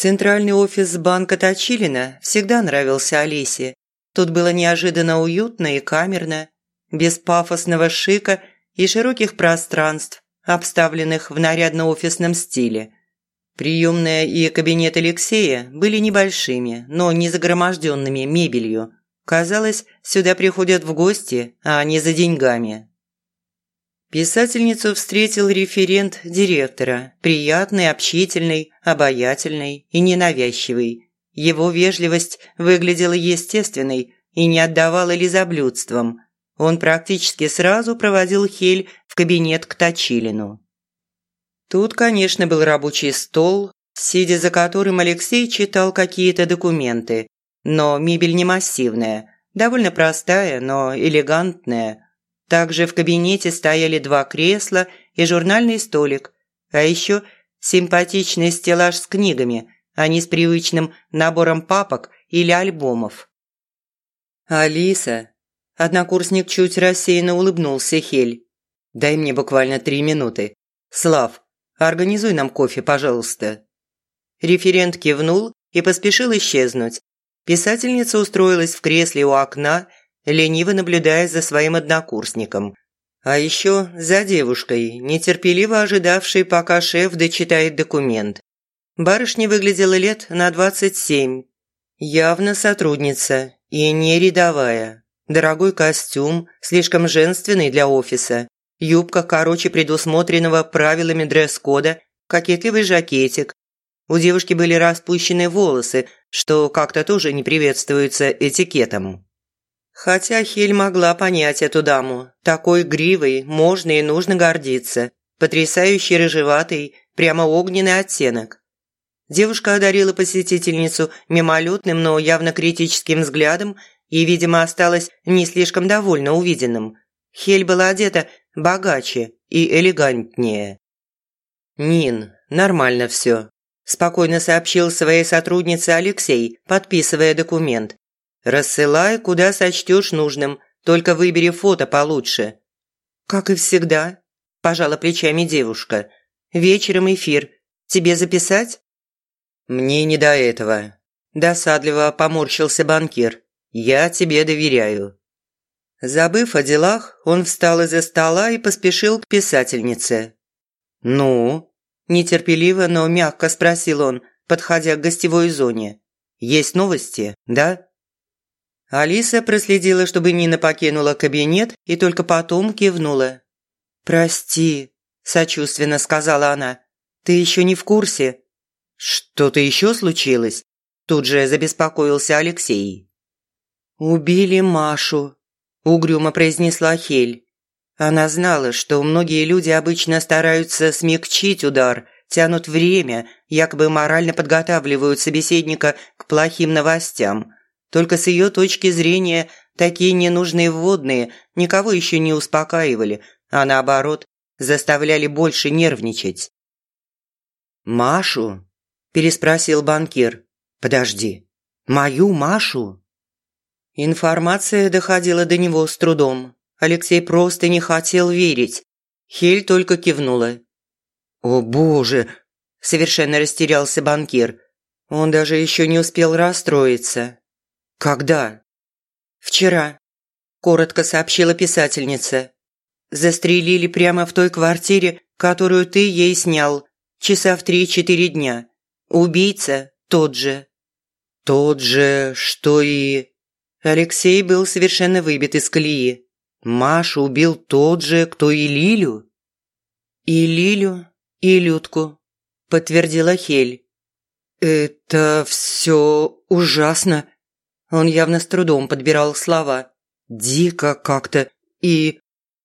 Центральный офис банка Точилина всегда нравился Алисе. Тут было неожиданно уютно и камерно, без пафосного шика и широких пространств, обставленных в нарядно-офисном стиле. Приемная и кабинет Алексея были небольшими, но не загроможденными мебелью. Казалось, сюда приходят в гости, а не за деньгами. Писательницу встретил референт директора, приятный, общительный, обаятельный и ненавязчивый. Его вежливость выглядела естественной и не отдавала лизоблюдством. Он практически сразу проводил Хель в кабинет к Точилину. Тут, конечно, был рабочий стол, сидя за которым Алексей читал какие-то документы, но мебель не массивная, довольно простая, но элегантная – также в кабинете стояли два кресла и журнальный столик, а еще симпатичный стеллаж с книгами, а не с привычным набором папок или альбомов. «Алиса!» – однокурсник чуть рассеянно улыбнулся Хель. «Дай мне буквально три минуты. Слав, организуй нам кофе, пожалуйста». Референт кивнул и поспешил исчезнуть. Писательница устроилась в кресле у окна – лениво наблюдая за своим однокурсником. А еще за девушкой, нетерпеливо ожидавшей, пока шеф дочитает документ. Барышня выглядела лет на 27. Явно сотрудница и не рядовая. Дорогой костюм, слишком женственный для офиса. Юбка короче предусмотренного правилами дресс-кода, кокетливый жакетик. У девушки были распущены волосы, что как-то тоже не приветствуется этикетом. Хотя Хель могла понять эту даму. Такой гривой можно и нужно гордиться. Потрясающий рыжеватый, прямо огненный оттенок. Девушка одарила посетительницу мимолетным, но явно критическим взглядом и, видимо, осталась не слишком довольна увиденным. Хель была одета богаче и элегантнее. «Нин, нормально все», – спокойно сообщил своей сотруднице Алексей, подписывая документ. Рассылай, куда сочтешь нужным, только выбери фото получше». «Как и всегда», – пожала плечами девушка. «Вечером эфир. Тебе записать?» «Мне не до этого», – досадливо поморщился банкир. «Я тебе доверяю». Забыв о делах, он встал из-за стола и поспешил к писательнице. «Ну?» – нетерпеливо, но мягко спросил он, подходя к гостевой зоне. «Есть новости, да?» Алиса проследила, чтобы Нина покинула кабинет и только потом кивнула. «Прости», – сочувственно сказала она. «Ты еще не в курсе?» «Что-то еще случилось?» Тут же забеспокоился Алексей. «Убили Машу», – угрюмо произнесла Хель. Она знала, что многие люди обычно стараются смягчить удар, тянут время, якобы морально подготавливают собеседника к плохим новостям – только с ее точки зрения такие ненужные вводные никого еще не успокаивали, а наоборот, заставляли больше нервничать. «Машу?» – переспросил банкир. «Подожди, мою Машу?» Информация доходила до него с трудом. Алексей просто не хотел верить. Хель только кивнула. «О боже!» – совершенно растерялся банкир. Он даже еще не успел расстроиться. «Когда?» «Вчера», – коротко сообщила писательница. «Застрелили прямо в той квартире, которую ты ей снял, часа в три-четыре дня. Убийца тот же». «Тот же, что и...» Алексей был совершенно выбит из колеи. Машу убил тот же, кто и Лилю? И Лилю, и Людку, подтвердила Хель. Это все ужасно, он явно с трудом подбирал слова. Дико как-то. И...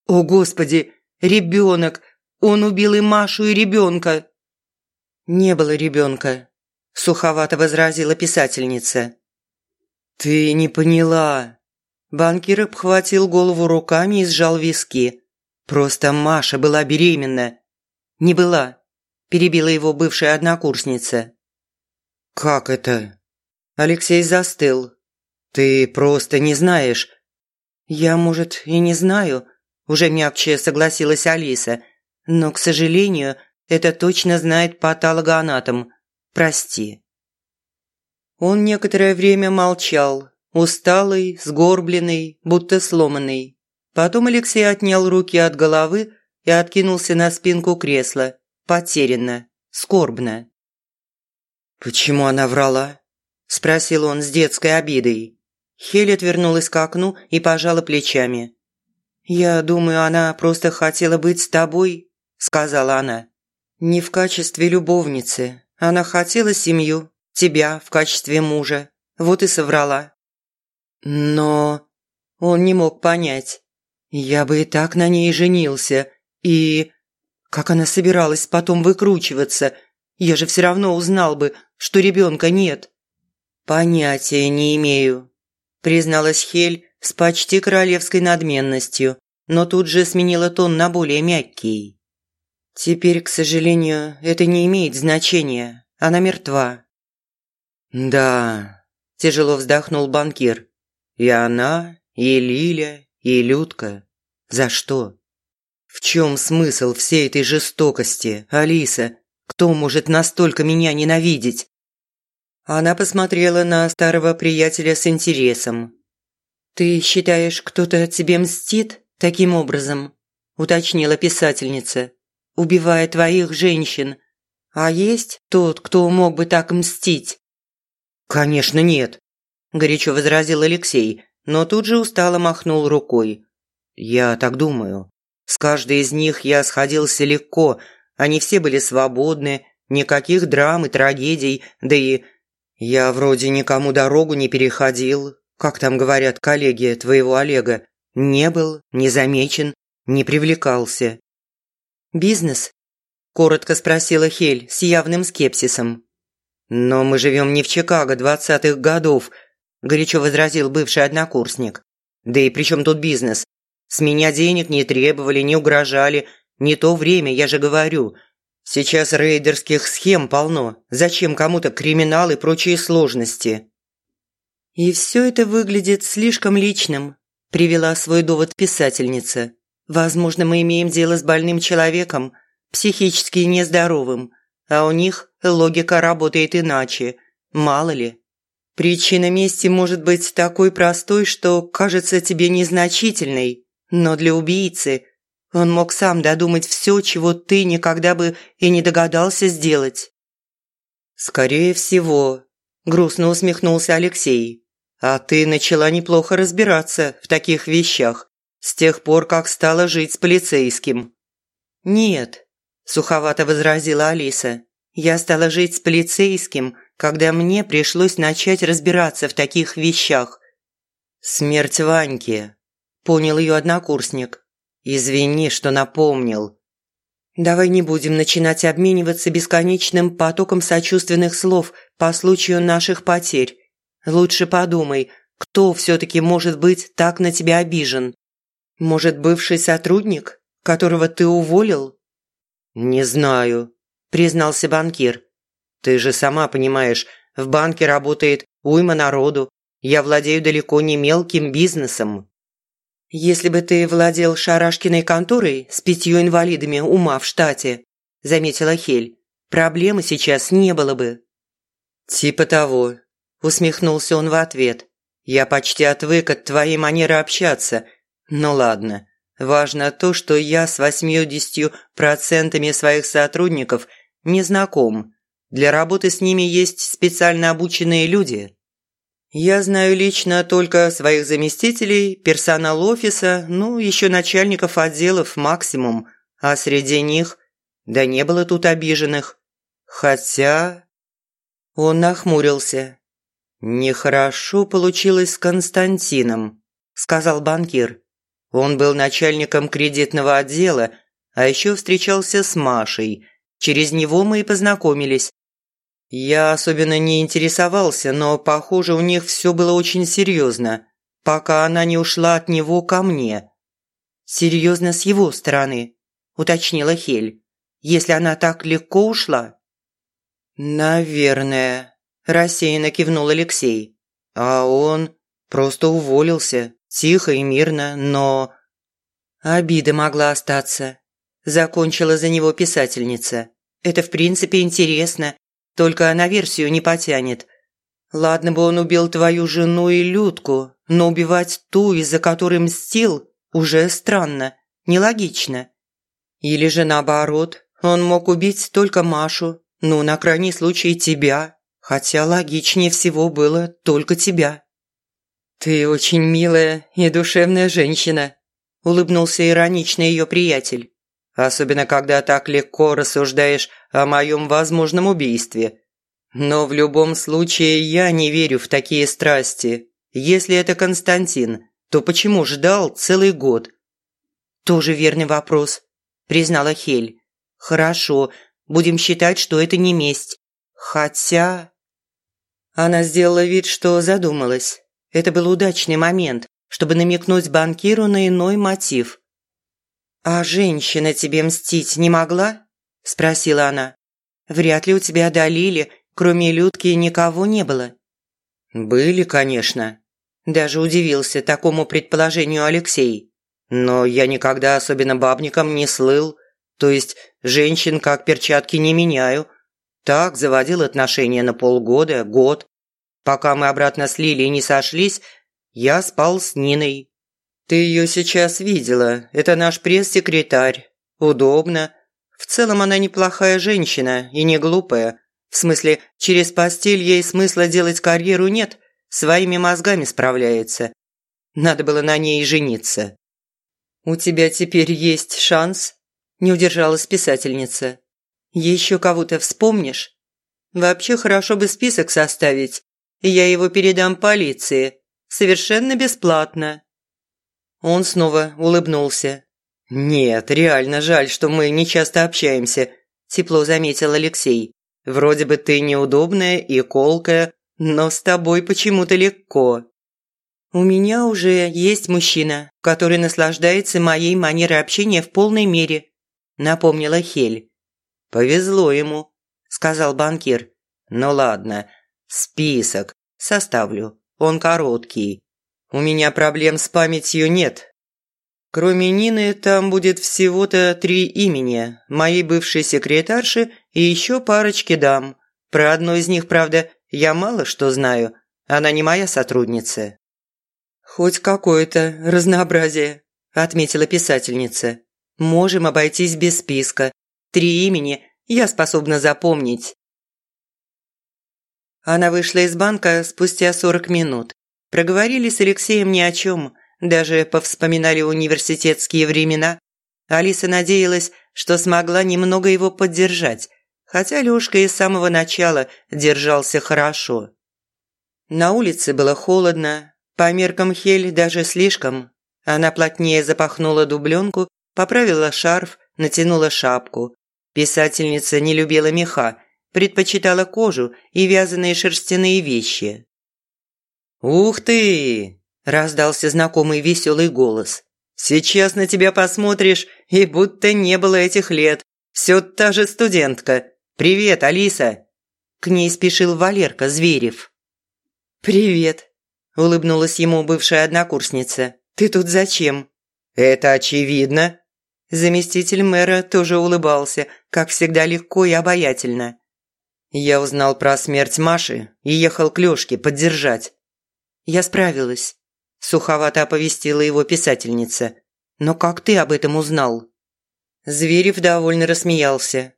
О, Господи! Ребенок! Он убил и Машу, и ребенка!» «Не было ребенка», – суховато возразила писательница. «Ты не поняла». Банкир обхватил голову руками и сжал виски. «Просто Маша была беременна». «Не была», – перебила его бывшая однокурсница. «Как это?» Алексей застыл, «Ты просто не знаешь». «Я, может, и не знаю», – уже мягче согласилась Алиса. «Но, к сожалению, это точно знает патологоанатом. Прости». Он некоторое время молчал, усталый, сгорбленный, будто сломанный. Потом Алексей отнял руки от головы и откинулся на спинку кресла, потерянно, скорбно. «Почему она врала?» – спросил он с детской обидой. Хель отвернулась к окну и пожала плечами. «Я думаю, она просто хотела быть с тобой», – сказала она. «Не в качестве любовницы. Она хотела семью, тебя в качестве мужа. Вот и соврала». Но он не мог понять. Я бы и так на ней женился. И как она собиралась потом выкручиваться? Я же все равно узнал бы, что ребенка нет. Понятия не имею, призналась Хель с почти королевской надменностью, но тут же сменила тон на более мягкий. Теперь, к сожалению, это не имеет значения. Она мертва. Да, тяжело вздохнул банкир. И она, и Лиля, и Людка. За что? В чем смысл всей этой жестокости, Алиса? Кто может настолько меня ненавидеть? Она посмотрела на старого приятеля с интересом. «Ты считаешь, кто-то тебе мстит таким образом?» – уточнила писательница. «Убивая твоих женщин. А есть тот, кто мог бы так мстить?» «Конечно нет», – горячо возразил Алексей, но тут же устало махнул рукой. «Я так думаю. С каждой из них я сходился легко, они все были свободны, никаких драм и трагедий, да и я вроде никому дорогу не переходил, как там говорят коллеги твоего Олега, не был, не замечен, не привлекался. «Бизнес?» – коротко спросила Хель с явным скепсисом. «Но мы живем не в Чикаго двадцатых годов», – горячо возразил бывший однокурсник. «Да и при чем тут бизнес? С меня денег не требовали, не угрожали. Не то время, я же говорю. Сейчас рейдерских схем полно. Зачем кому-то криминал и прочие сложности? И все это выглядит слишком личным, привела свой довод писательница. Возможно, мы имеем дело с больным человеком, психически нездоровым, а у них логика работает иначе. Мало ли. Причина мести может быть такой простой, что кажется тебе незначительной, но для убийцы – он мог сам додумать все, чего ты никогда бы и не догадался сделать». «Скорее всего», – грустно усмехнулся Алексей. «А ты начала неплохо разбираться в таких вещах с тех пор, как стала жить с полицейским». «Нет», – суховато возразила Алиса. «Я стала жить с полицейским, когда мне пришлось начать разбираться в таких вещах». «Смерть Ваньки», – понял ее однокурсник. «Извини, что напомнил». «Давай не будем начинать обмениваться бесконечным потоком сочувственных слов по случаю наших потерь. Лучше подумай, кто все-таки может быть так на тебя обижен? Может, бывший сотрудник, которого ты уволил?» «Не знаю», – признался банкир. «Ты же сама понимаешь, в банке работает уйма народу. Я владею далеко не мелким бизнесом». «Если бы ты владел Шарашкиной конторой с пятью инвалидами ума в штате», – заметила Хель, – «проблемы сейчас не было бы». «Типа того», – усмехнулся он в ответ. «Я почти отвык от твоей манеры общаться. Ну ладно. Важно то, что я с восьмидесятью процентами своих сотрудников не знаком. Для работы с ними есть специально обученные люди, я знаю лично только своих заместителей, персонал офиса, ну, еще начальников отделов максимум, а среди них... Да не было тут обиженных. Хотя... Он нахмурился. «Нехорошо получилось с Константином», – сказал банкир. Он был начальником кредитного отдела, а еще встречался с Машей. Через него мы и познакомились. Я особенно не интересовался, но, похоже, у них все было очень серьезно, пока она не ушла от него ко мне. «Серьезно с его стороны», – уточнила Хель, – «если она так легко ушла». «Наверное», – рассеянно кивнул Алексей. «А он просто уволился, тихо и мирно, но...» Обида могла остаться. Закончила за него писательница. Это в принципе интересно только на версию не потянет. Ладно бы он убил твою жену и Людку, но убивать ту, из-за которой мстил, уже странно, нелогично. Или же наоборот, он мог убить только Машу, ну, на крайний случай тебя, хотя логичнее всего было только тебя. «Ты очень милая и душевная женщина», – улыбнулся иронично ее приятель. «Особенно, когда так легко рассуждаешь о моем возможном убийстве. Но в любом случае я не верю в такие страсти. Если это Константин, то почему ждал целый год?» «Тоже верный вопрос», – признала Хель. «Хорошо, будем считать, что это не месть. Хотя...» Она сделала вид, что задумалась. Это был удачный момент, чтобы намекнуть банкиру на иной мотив. «А женщина тебе мстить не могла?» – спросила она. «Вряд ли у тебя долили, кроме Людки никого не было». «Были, конечно». Даже удивился такому предположению Алексей. «Но я никогда особенно бабником не слыл. То есть женщин как перчатки не меняю. Так заводил отношения на полгода, год. Пока мы обратно с Лилией не сошлись, я спал с Ниной. Ты ее сейчас видела. Это наш пресс-секретарь. Удобно. В целом она неплохая женщина и не глупая. В смысле, через постель ей смысла делать карьеру нет. Своими мозгами справляется. Надо было на ней жениться. «У тебя теперь есть шанс?» – не удержалась писательница. «Еще кого-то вспомнишь? Вообще хорошо бы список составить, я его передам полиции. Совершенно бесплатно». Он снова улыбнулся. «Нет, реально жаль, что мы не часто общаемся», – тепло заметил Алексей. «Вроде бы ты неудобная и колкая, но с тобой почему-то легко». «У меня уже есть мужчина, который наслаждается моей манерой общения в полной мере», – напомнила Хель. «Повезло ему», – сказал банкир. «Ну ладно, Список. Составлю. Он короткий. У меня проблем с памятью нет. Кроме Нины, там будет всего-то три имени. Моей бывшей секретарши и еще парочки дам. Про одну из них, правда, я мало что знаю. Она не моя сотрудница. «Хоть какое-то разнообразие», – отметила писательница. «Можем обойтись без списка. Три имени я способна запомнить. Она вышла из банка спустя 40 минут. Проговорили с Алексеем ни о чем, даже повспоминали университетские времена. Алиса надеялась, что смогла немного его поддержать, хотя Лёшка и с самого начала держался хорошо. На улице было холодно, по меркам Хель даже слишком. Она плотнее запахнула дубленку, поправила шарф, натянула шапку. Писательница не любила меха, предпочитала кожу и вязаные шерстяные вещи. «Ух ты!» – раздался знакомый веселый голос. «Сейчас на тебя посмотришь, и будто не было этих лет. Все та же студентка. Привет, Алиса!» К ней спешил Валерка Зверев. «Привет!» – улыбнулась ему бывшая однокурсница. «Ты тут зачем?» «Это очевидно!» Заместитель мэра тоже улыбался, как всегда легко и обаятельно. Я узнал про смерть Маши и ехал к Лёшке поддержать. Я справилась. Суховато оповестила его писательница. Но как ты об этом узнал? Зверев довольно рассмеялся.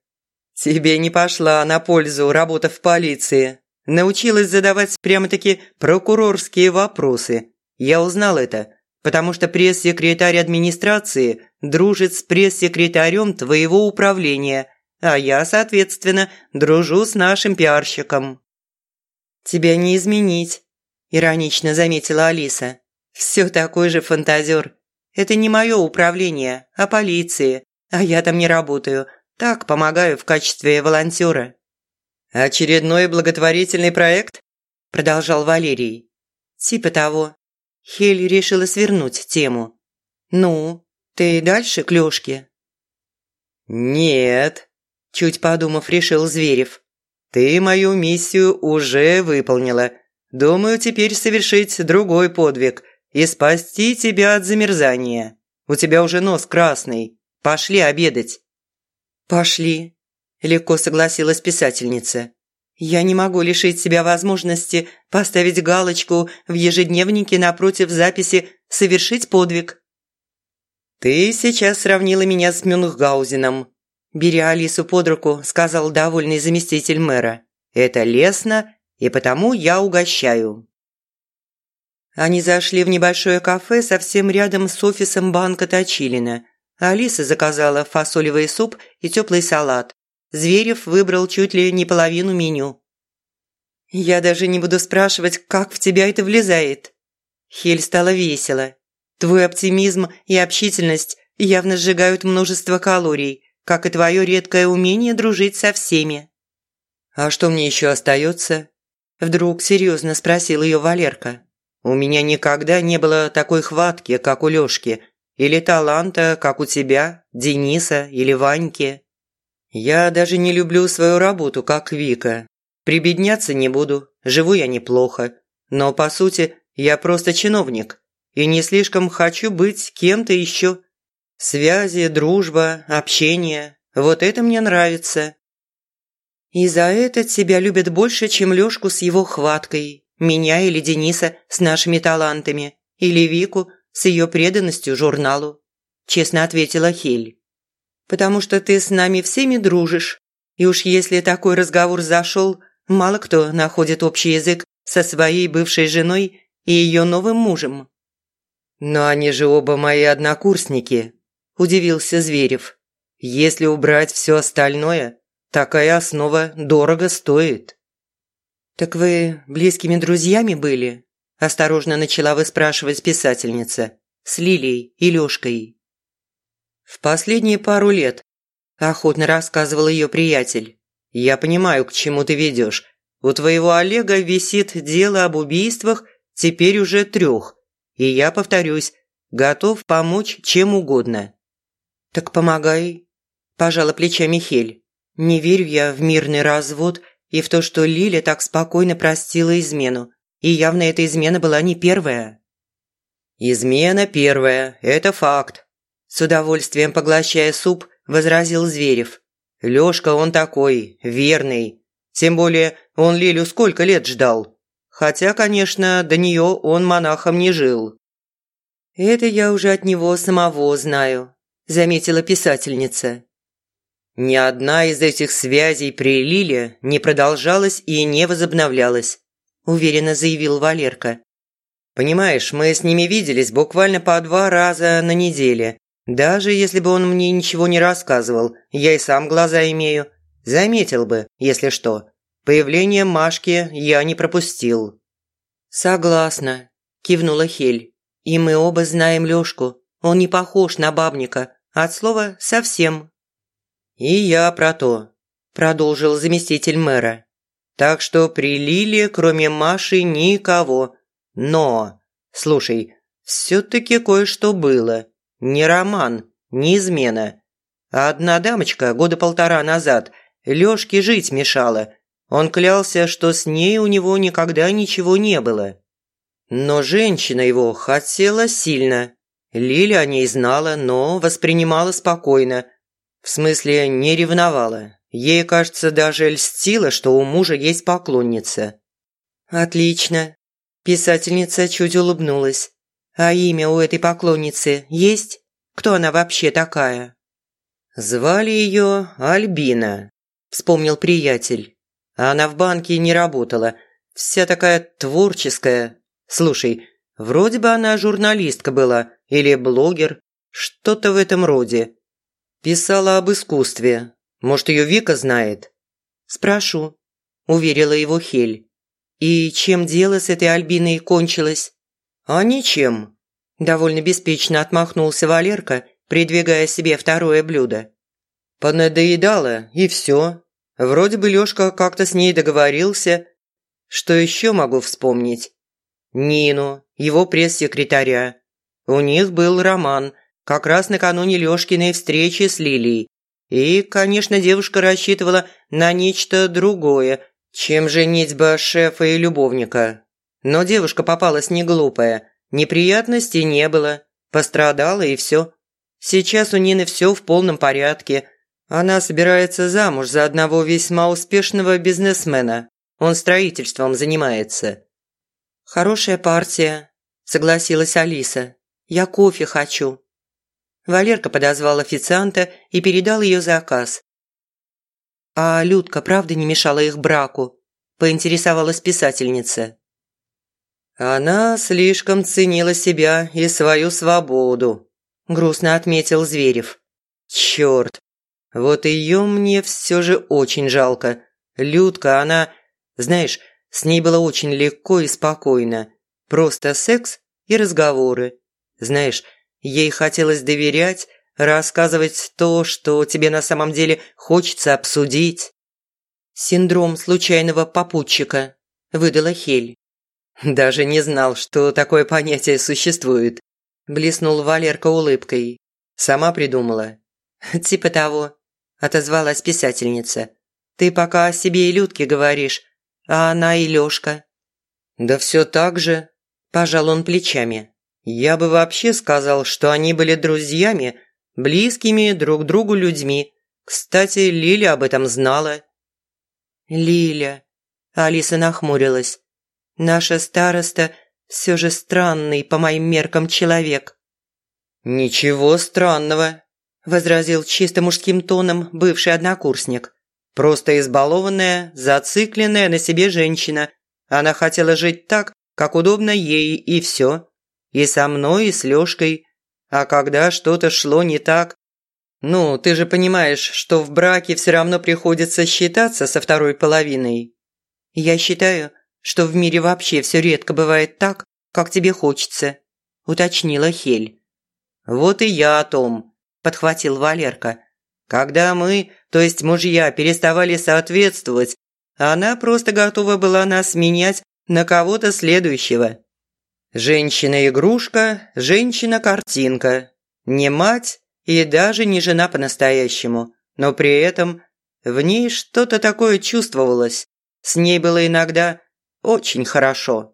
Тебе не пошла на пользу работа в полиции. Научилась задавать прямо-таки прокурорские вопросы. Я узнал это, потому что пресс-секретарь администрации дружит с пресс-секретарем твоего управления – а я, соответственно, дружу с нашим пиарщиком». «Тебя не изменить», – иронично заметила Алиса. «Все такой же фантазер. Это не мое управление, а полиции, а я там не работаю, так помогаю в качестве волонтера». «Очередной благотворительный проект?» – продолжал Валерий. «Типа того». Хель решила свернуть тему. «Ну, ты дальше к Лёшке?» «Нет», Чуть подумав, решил Зверев. «Ты мою миссию уже выполнила. Думаю, теперь совершить другой подвиг и спасти тебя от замерзания. У тебя уже нос красный. Пошли обедать». «Пошли», – легко согласилась писательница. Я не могу лишить себя возможности поставить галочку в ежедневнике напротив записи «Совершить подвиг». «Ты сейчас сравнила меня с Мюнхгаузеном», – беря Алису под руку, сказал довольный заместитель мэра. «Это лестно, и потому я угощаю». Они зашли в небольшое кафе совсем рядом с офисом банка Точилина. Алиса заказала фасолевый суп и теплый салат. Зверев выбрал чуть ли не половину меню. «Я даже не буду спрашивать, как в тебя это влезает». Хель стало весело. «Твой оптимизм и общительность явно сжигают множество калорий, как и твое редкое умение дружить со всеми». «А что мне еще остается?» Вдруг серьезно спросил ее Валерка. У меня никогда не было такой хватки, как у Лёшки, или таланта, как у тебя, Дениса или Ваньки. Я даже не люблю свою работу, как Вика. Прибедняться не буду, живу я неплохо. Но, по сути, я просто чиновник. И не слишком хочу быть кем-то еще. Связи, дружба, общение – вот это мне нравится. И за это тебя любят больше, чем Лёшку с его хваткой, меня или Дениса с нашими талантами, или Вику с ее преданностью журналу», – честно ответила Хель. «Потому что ты с нами всеми дружишь, и уж если такой разговор зашел, мало кто находит общий язык со своей бывшей женой и ее новым мужем». «Но они же оба мои однокурсники», – удивился Зверев. «Если убрать все остальное, такая основа дорого стоит». «Так вы близкими друзьями были?» – осторожно начала выспрашивать писательница. «С Лилией и Лёшкой». «В последние пару лет», – охотно рассказывал ее приятель. «Я понимаю, к чему ты ведешь. У твоего Олега висит дело об убийствах теперь уже трех. И я повторюсь, готов помочь чем угодно». «Так помогай», – пожала плечами Хель. «Не верю я в мирный развод и в то, что Лиля так спокойно простила измену. И явно эта измена была не первая. «Измена первая, это факт», – с удовольствием поглощая суп, возразил Зверев. «Лёшка он такой, верный. Тем более он Лилю сколько лет ждал. Хотя, конечно, до неё он монахом не жил». «Это я уже от него самого знаю», – заметила писательница. Ни одна из этих связей при Лиле не продолжалась и не возобновлялась, уверенно заявил Валерка. Понимаешь, мы с ними виделись буквально по два раза на неделе. Даже если бы он мне ничего не рассказывал, я и сам глаза имею. Заметил бы, если что. Появление Машки я не пропустил. Согласна, кивнула Хель. И мы оба знаем Лёшку. Он не похож на бабника. От слова «совсем». «И я про то», – продолжил заместитель мэра. «Так что при Лиле, кроме Маши, никого. Но, слушай, все-таки кое-что было. Не роман, не измена. одна дамочка года полтора назад Лёшке жить мешала. Он клялся, что с ней у него никогда ничего не было. Но женщина его хотела сильно. Лиля о ней знала, но воспринимала спокойно – в смысле, не ревновала. Ей, кажется, даже льстило, что у мужа есть поклонница. «Отлично». Писательница чуть улыбнулась. «А имя у этой поклонницы есть? Кто она вообще такая?» «Звали ее Альбина», – вспомнил приятель. «Она в банке не работала. Вся такая творческая. Слушай, вроде бы она журналистка была или блогер, что-то в этом роде. Писала об искусстве. Может, ее Вика знает?» «Спрошу», – уверила его Хель. «И чем дело с этой Альбиной кончилось?» «А ничем», – довольно беспечно отмахнулся Валерка, придвигая себе второе блюдо. «Понадоедала, и все. Вроде бы Лёшка как-то с ней договорился. Что еще могу вспомнить? Нину, его пресс-секретаря. У них был роман – как раз накануне Лёшкиной встречи с Лилией. И, конечно, девушка рассчитывала на нечто другое, чем женитьба шефа и любовника. Но девушка попалась не глупая, неприятностей не было, пострадала и все. Сейчас у Нины все в полном порядке. Она собирается замуж за одного весьма успешного бизнесмена. Он строительством занимается». «Хорошая партия», – согласилась Алиса. «Я кофе хочу». Валерка подозвал официанта и передал ее заказ. «А Людка правда не мешала их браку?» – поинтересовалась писательница. «Она слишком ценила себя и свою свободу», – грустно отметил Зверев. «Черт, вот ее мне все же очень жалко. Людка, она... Знаешь, с ней было очень легко и спокойно. Просто секс и разговоры. Знаешь, ей хотелось доверять, рассказывать то, что тебе на самом деле хочется обсудить. «Синдром случайного попутчика», – выдала Хель. «Даже не знал, что такое понятие существует», – блеснул Валерка улыбкой. «Сама придумала». «Типа того», – отозвалась писательница. «Ты пока о себе и Людке говоришь, а она и Лёшка». «Да все так же», – пожал он плечами. «Я бы вообще сказал, что они были друзьями, близкими друг другу людьми. Кстати, Лиля об этом знала». «Лиля», – Алиса нахмурилась. «Наша староста все же странный по моим меркам человек». «Ничего странного», – возразил чисто мужским тоном бывший однокурсник. «Просто избалованная, зацикленная на себе женщина. Она хотела жить так, как удобно ей, и все. И со мной, и с Лёшкой. А когда что-то шло не так... Ну, ты же понимаешь, что в браке все равно приходится считаться со второй половиной. Я считаю, что в мире вообще все редко бывает так, как тебе хочется», – уточнила Хель. «Вот и я о том», – подхватил Валерка. «Когда мы, то есть мужья, переставали соответствовать, она просто готова была нас менять на кого-то следующего. Женщина-игрушка, женщина-картинка. Не мать и даже не жена по-настоящему, но при этом в ней что-то такое чувствовалось. С ней было иногда очень хорошо.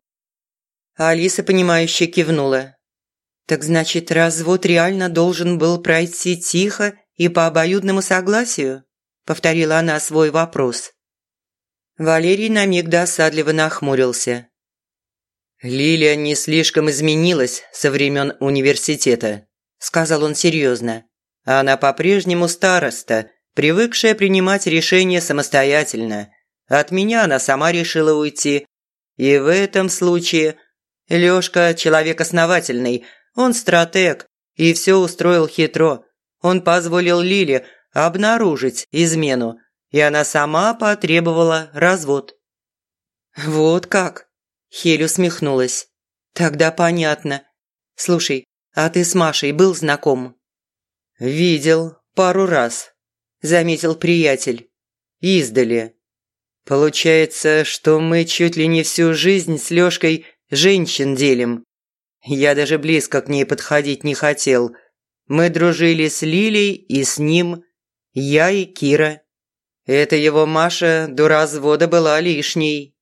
Алиса, понимающе кивнула. «Так значит, развод реально должен был пройти тихо и по обоюдному согласию?» Повторила она свой вопрос. Валерий на миг досадливо нахмурился. «Лилия не слишком изменилась со времен университета», – сказал он серьезно. «Она по-прежнему староста, привыкшая принимать решения самостоятельно. От меня она сама решила уйти. И в этом случае Лёшка – человек основательный, он стратег и все устроил хитро. Он позволил Лиле обнаружить измену, и она сама потребовала развод». «Вот как?» Хель усмехнулась. «Тогда понятно. Слушай, а ты с Машей был знаком?» «Видел пару раз», – заметил приятель. «Издали. Получается, что мы чуть ли не всю жизнь с Лёшкой женщин делим. Я даже близко к ней подходить не хотел. Мы дружили с Лилей и с ним, я и Кира. Это его Маша до развода была лишней».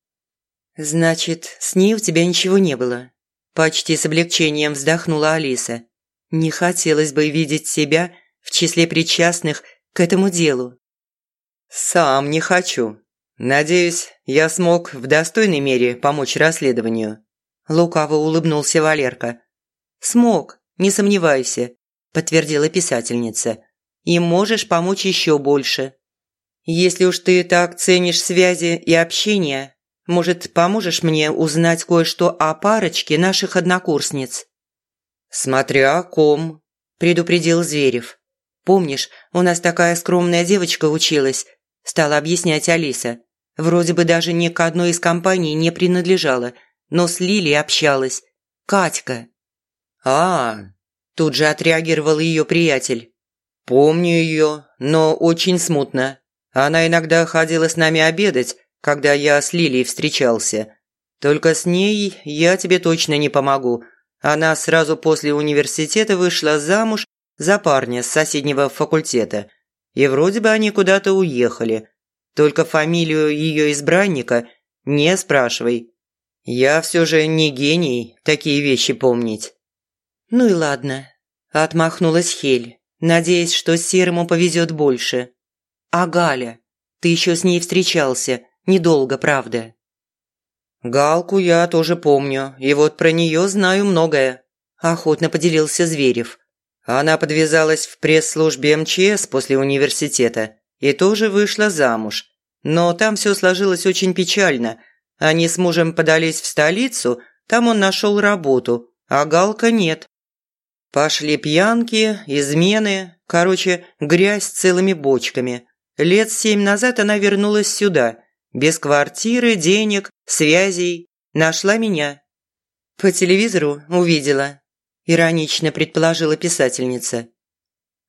«Значит, с ней у тебя ничего не было?» Почти с облегчением вздохнула Алиса. «Не хотелось бы видеть себя в числе причастных к этому делу». «Сам не хочу. Надеюсь, я смог в достойной мере помочь расследованию». Лукаво улыбнулся Валерка. «Смог, не сомневайся», – подтвердила писательница. «И можешь помочь еще больше. Если уж ты так ценишь связи и общение, может, поможешь мне узнать кое-что о парочке наших однокурсниц?» «Смотря о ком», – предупредил Зверев. «Помнишь, у нас такая скромная девочка училась», – стала объяснять Алиса. «Вроде бы даже ни к одной из компаний не принадлежала, но с Лилей общалась. Катька». «А, -а тут же отреагировал ее приятель. «Помню ее, но очень смутно. Она иногда ходила с нами обедать, когда я с Лилией встречался. Только с ней я тебе точно не помогу. Она сразу после университета вышла замуж за парня с соседнего факультета. И вроде бы они куда-то уехали. Только фамилию ее избранника не спрашивай. Я все же не гений такие вещи помнить». «Ну и ладно», – отмахнулась Хель, надеясь, что Серому повезет больше. А Галя? Ты еще с ней встречался. Недолго, правда?» «Галку я тоже помню, и вот про нее знаю многое», – охотно поделился Зверев. Она подвязалась в пресс-службе МЧС после университета и тоже вышла замуж. Но там все сложилось очень печально. Они с мужем подались в столицу, там он нашел работу, а Галка нет. Пошли пьянки, измены, короче, грязь целыми бочками. Лет семь назад она вернулась сюда, без квартиры, денег, связей. Нашла меня. По телевизору увидела. Иронично предположила писательница.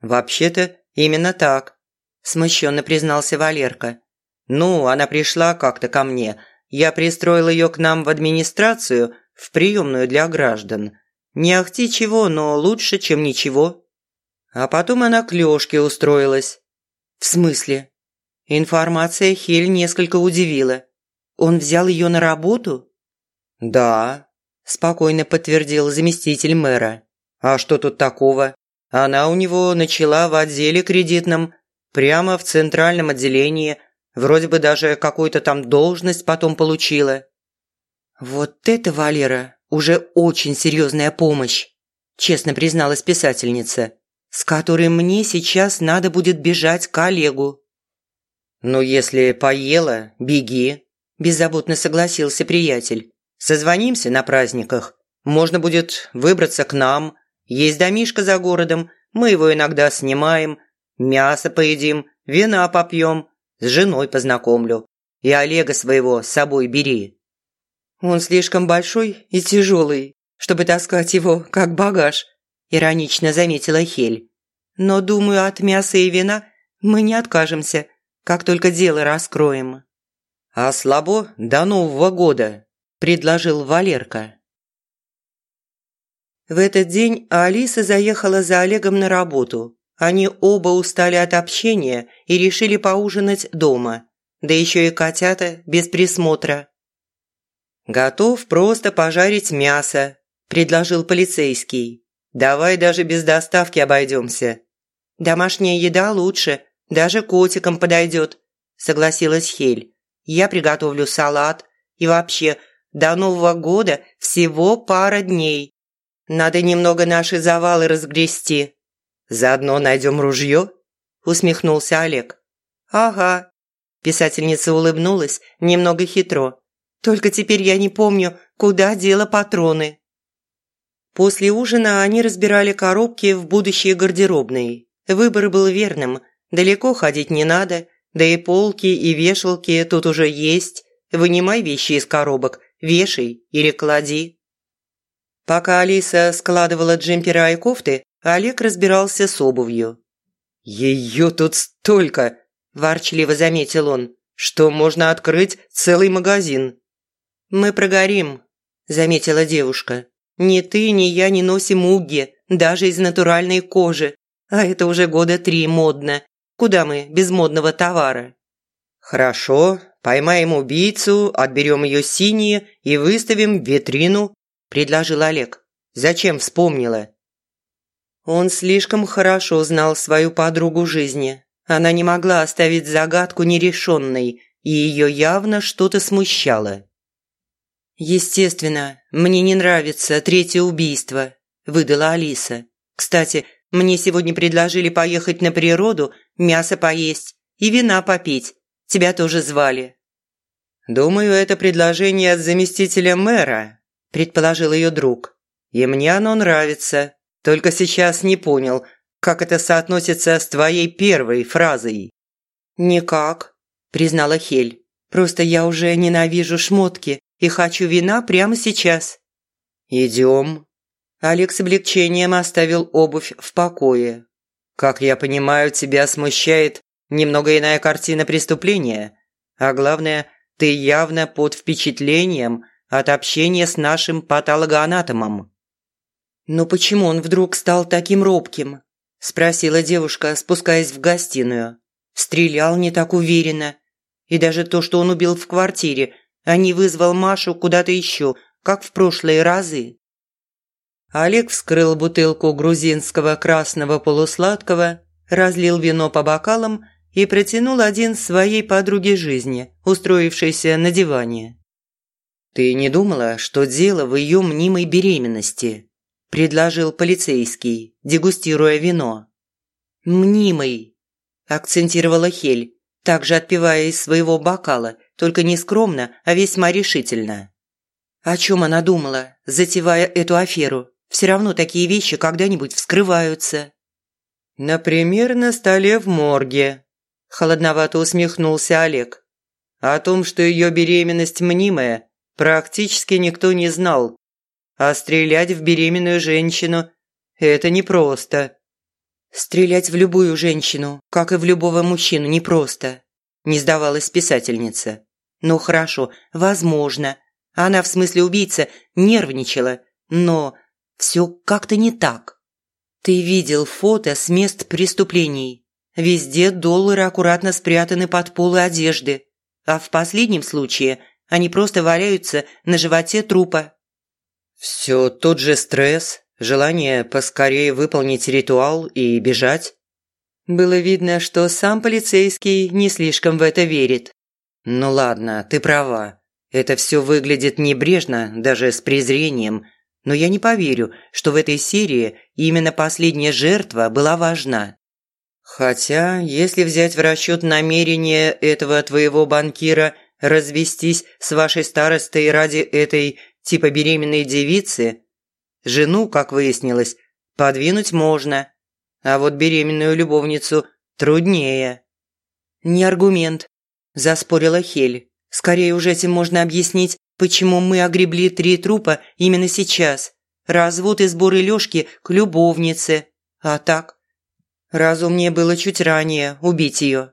Вообще-то именно так. Смущенно признался Валерка. Ну, она пришла как-то ко мне. Я пристроил ее к нам в администрацию, в приемную для граждан. Не ахти чего, но лучше, чем ничего. А потом она к Лёшке устроилась. В смысле? Информация Хель несколько удивила. Он взял ее на работу? Да, спокойно подтвердил заместитель мэра. А что тут такого? Она у него начала в отделе кредитном, прямо в центральном отделении, вроде бы даже какую-то там должность потом получила. Вот это, Валера, уже очень серьезная помощь, честно призналась писательница, с которой мне сейчас надо будет бежать к Олегу. «Ну, если поела, беги», – беззаботно согласился приятель. «Созвонимся на праздниках. Можно будет выбраться к нам. Есть домишко за городом, мы его иногда снимаем. Мясо поедим, вина попьем, с женой познакомлю. И Олега своего с собой бери». «Он слишком большой и тяжелый, чтобы таскать его как багаж», – иронично заметила Хель. «Но, думаю, от мяса и вина мы не откажемся, как только дело раскроем». «А слабо до Нового года», – предложил Валерка. В этот день Алиса заехала за Олегом на работу. Они оба устали от общения и решили поужинать дома. Да еще и котята без присмотра. «Готов просто пожарить мясо», – предложил полицейский. «Давай даже без доставки обойдемся». «Домашняя еда лучше, даже котикам подойдет», – согласилась Хель. «Я приготовлю салат. И вообще, до Нового года всего пара дней. Надо немного наши завалы разгрести». «Заодно найдем ружье?» – усмехнулся Олег. «Ага». Писательница улыбнулась немного хитро. Только теперь я не помню, куда дела патроны. После ужина они разбирали коробки в будущие гардеробные. Выбор был верным. Далеко ходить не надо, да и полки и вешалки тут уже есть. Вынимай вещи из коробок, вешай или клади. Пока Алиса складывала джемпера и кофты, Олег разбирался с обувью. «Ее тут столько!» – ворчливо заметил он, – «что можно открыть целый магазин». «Мы прогорим», – заметила девушка. «Ни ты, ни я не носим угги, даже из натуральной кожи. А это уже года три модно. Куда мы без модного товара?» «Хорошо, поймаем убийцу, отберем ее синие и выставим в витрину», – предложил Олег. «Зачем вспомнила?» Он слишком хорошо знал свою подругу жизни. Она не могла оставить загадку нерешенной, и ее явно что-то смущало. «Естественно, мне не нравится третье убийство», – выдала Алиса. «Кстати, мне сегодня предложили поехать на природу, мясо поесть и вина попить. Тебя тоже звали». «Думаю, это предложение от заместителя мэра», – предположил ее друг. «И мне оно нравится. Только сейчас не понял, как это соотносится с твоей первой фразой». «Никак», – признала Хель. «Просто я уже ненавижу шмотки и хочу вина прямо сейчас». «Идем». Олег с облегчением оставил обувь в покое. «Как я понимаю, тебя смущает немного иная картина преступления. А главное, ты явно под впечатлением от общения с нашим патологоанатомом». «Но почему он вдруг стал таким робким?» – спросила девушка, спускаясь в гостиную. Стрелял не так уверенно. И даже то, что он убил в квартире, а не вызвал Машу куда-то еще, как в прошлые разы. Олег вскрыл бутылку грузинского красного полусладкого, разлил вино по бокалам и протянул один своей подруге жизни, устроившейся на диване. «Ты не думала, что дело в ее мнимой беременности?» – предложил полицейский, дегустируя вино. «Мнимой», – акцентировала Хель, также отпивая из своего бокала, только не скромно, а весьма решительно. О чем она думала, затевая эту аферу? Все равно такие вещи когда-нибудь вскрываются. «Например, на столе в морге», – холодновато усмехнулся Олег. «О том, что ее беременность мнимая, практически никто не знал. А стрелять в беременную женщину – это непросто». «Стрелять в любую женщину, как и в любого мужчину, непросто», – не сдавалась писательница. «Ну хорошо, возможно. Она, в смысле убийца, нервничала, но все как-то не так. Ты видел фото с мест преступлений. Везде доллары аккуратно спрятаны под полы одежды, а в последнем случае они просто валяются на животе трупа. Все тот же стресс, желание поскорее выполнить ритуал и бежать. Было видно, что сам полицейский не слишком в это верит. Ну ладно, ты права. Это все выглядит небрежно, даже с презрением, но я не поверю, что в этой серии именно последняя жертва была важна. Хотя, если взять в расчет намерение этого твоего банкира развестись с вашей старостой ради этой типа беременной девицы, жену, как выяснилось, подвинуть можно, а вот беременную любовницу труднее. «Не аргумент», – заспорила Хель. «Скорее уж этим можно объяснить, почему мы огребли три трупа именно сейчас. Развод и сборы Лёшки к любовнице. А так? Разумнее было чуть ранее убить её.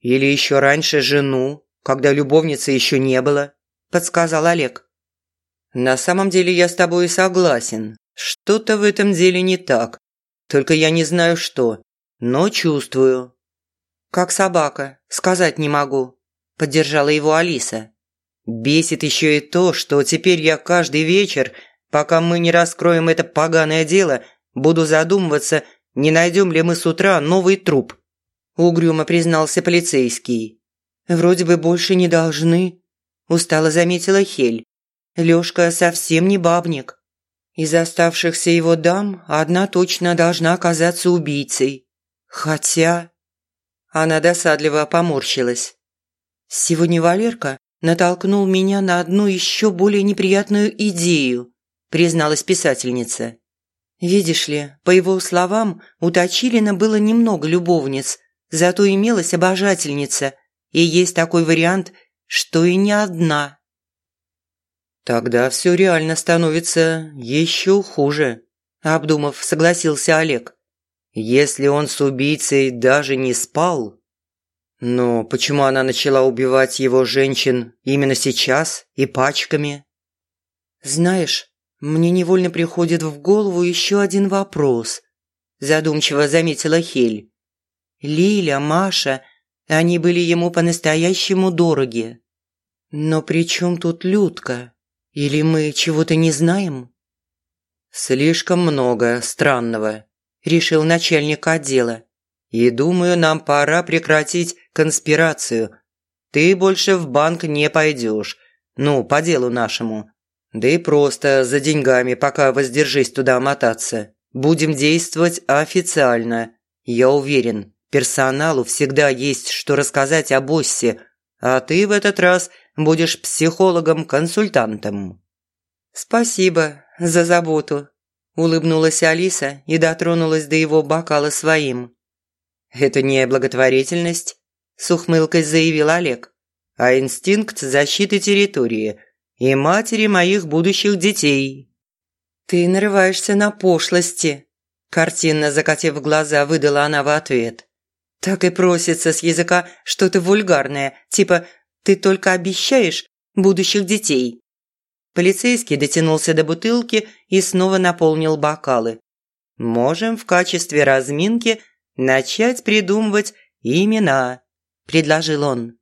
Или ещё раньше жену, когда любовницы ещё не было, подсказал Олег. На самом деле я с тобой согласен. Что-то в этом деле не так. Только я не знаю что, но чувствую. Как собака, сказать не могу, поддержала его Алиса. Бесит еще и то, что теперь я каждый вечер, пока мы не раскроем это поганое дело, буду задумываться, не найдем ли мы с утра новый труп. Угрюмо признался полицейский. Вроде бы больше не должны, устало заметила Хель. Лёшка совсем не бабник. Из оставшихся его дам одна точно должна оказаться убийцей. Хотя... Она досадливо поморщилась. Сегодня Валерка натолкнул меня на одну еще более неприятную идею», – призналась писательница. «Видишь ли, по его словам, у Точилина было немного любовниц, зато имелась обожательница, и есть такой вариант, что и не одна». «Тогда все реально становится еще хуже», – обдумав, согласился Олег. «Если он с убийцей даже не спал, но почему она начала убивать его женщин именно сейчас и пачками? Знаешь, мне невольно приходит в голову еще один вопрос, задумчиво заметила Хель. Лиля, Маша, они были ему по-настоящему дороги. Но при чем тут Людка? Или мы чего-то не знаем? Слишком много странного, решил начальник отдела. И думаю, нам пора прекратить конспирацию. Ты больше в банк не пойдешь. Ну, по делу нашему. Да и просто за деньгами пока воздержись туда мотаться. Будем действовать официально. Я уверен, персоналу всегда есть что рассказать о боссе, а ты в этот раз будешь психологом-консультантом». «Спасибо за заботу», – улыбнулась Алиса и дотронулась до его бокала своим. «Это не благотворительность», – с ухмылкой заявил Олег, «а инстинкт защиты территории и матери моих будущих детей». «Ты нарываешься на пошлости», – картинно закатив глаза, выдала она в ответ. «Так и просится с языка что-то вульгарное, типа «ты только обещаешь будущих детей». Полицейский дотянулся до бутылки и снова наполнил бокалы. «Можем в качестве разминки – начать придумывать имена», – предложил он.